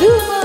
Do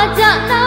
ajak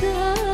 的。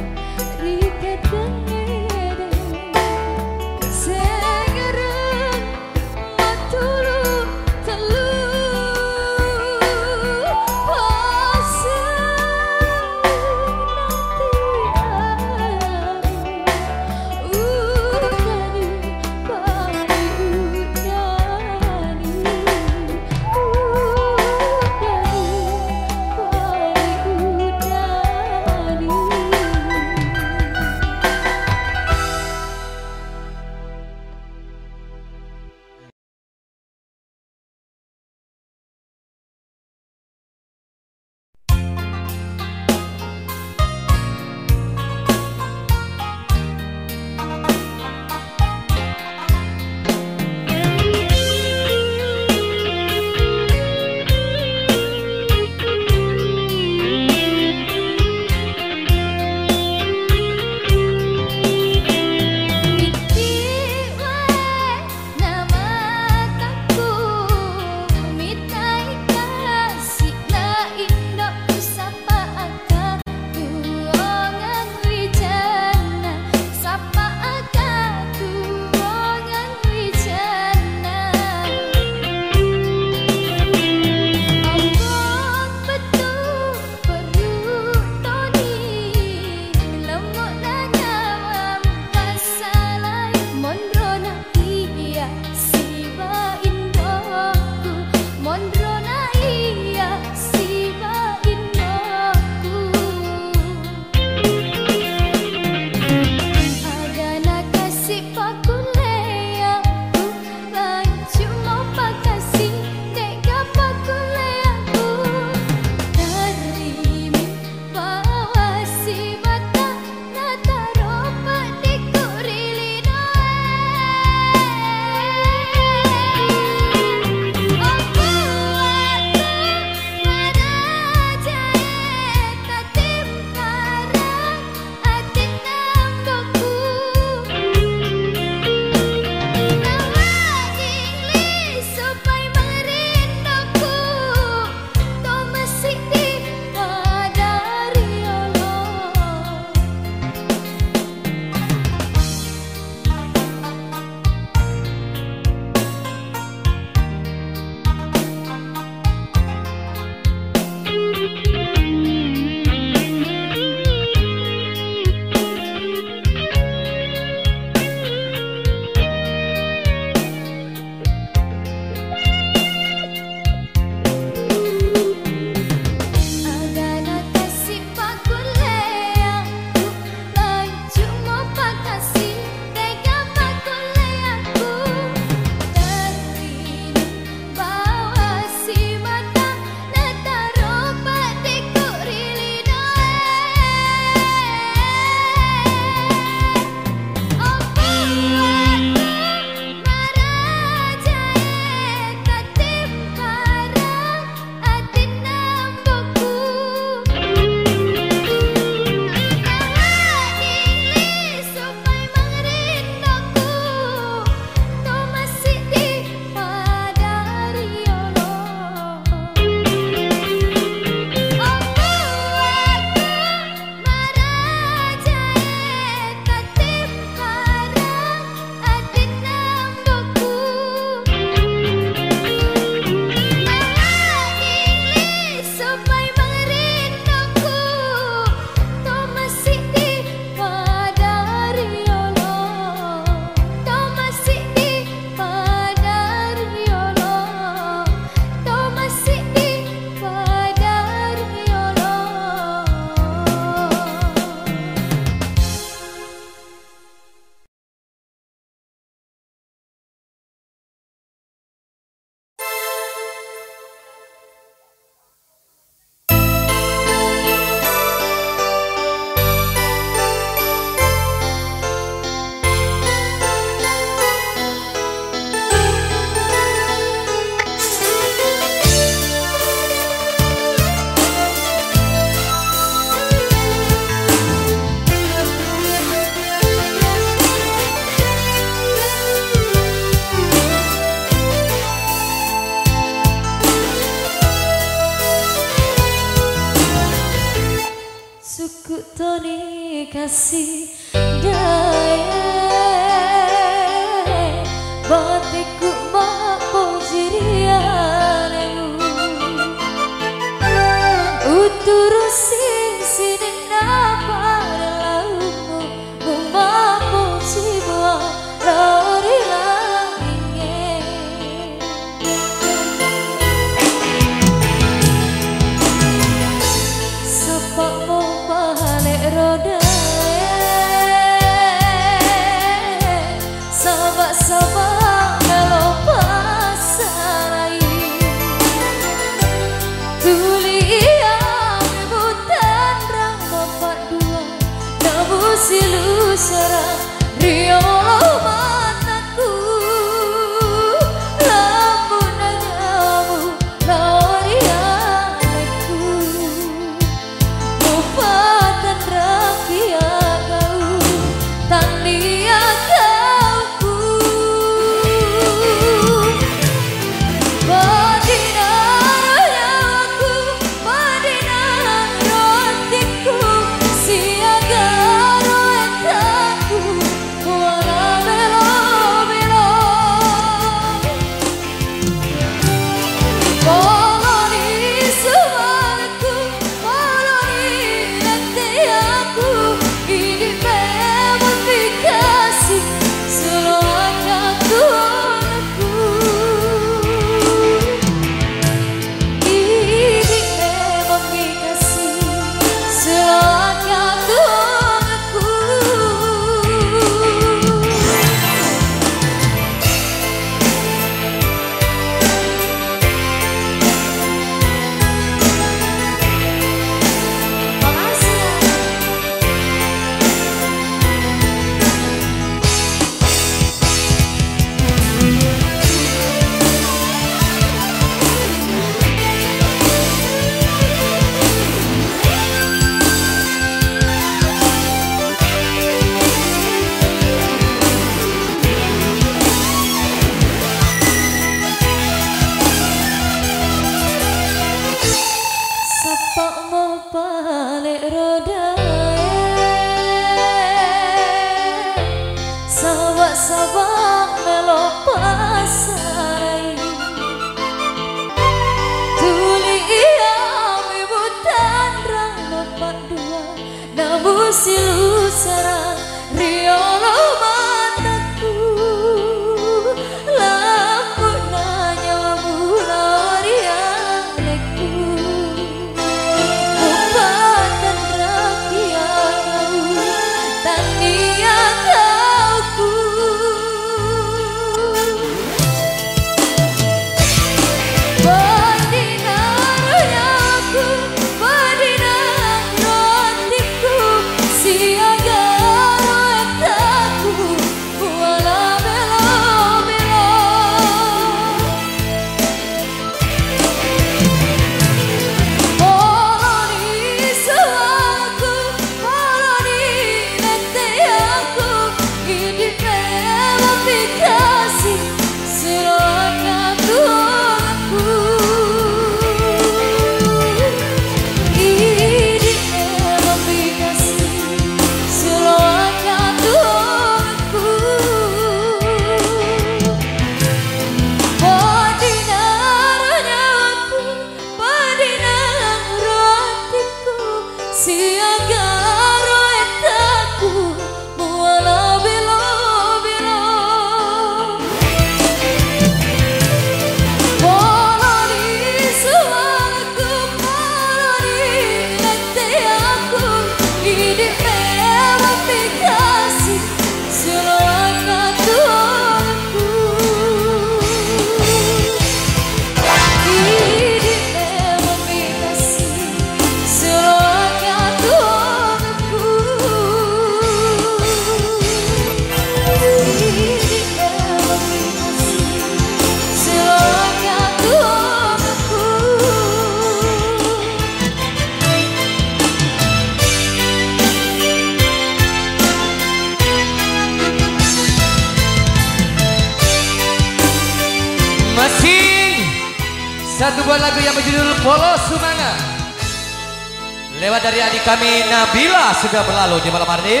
Sudah berlalu di malam hari ini.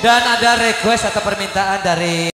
Dan ada request atau permintaan dari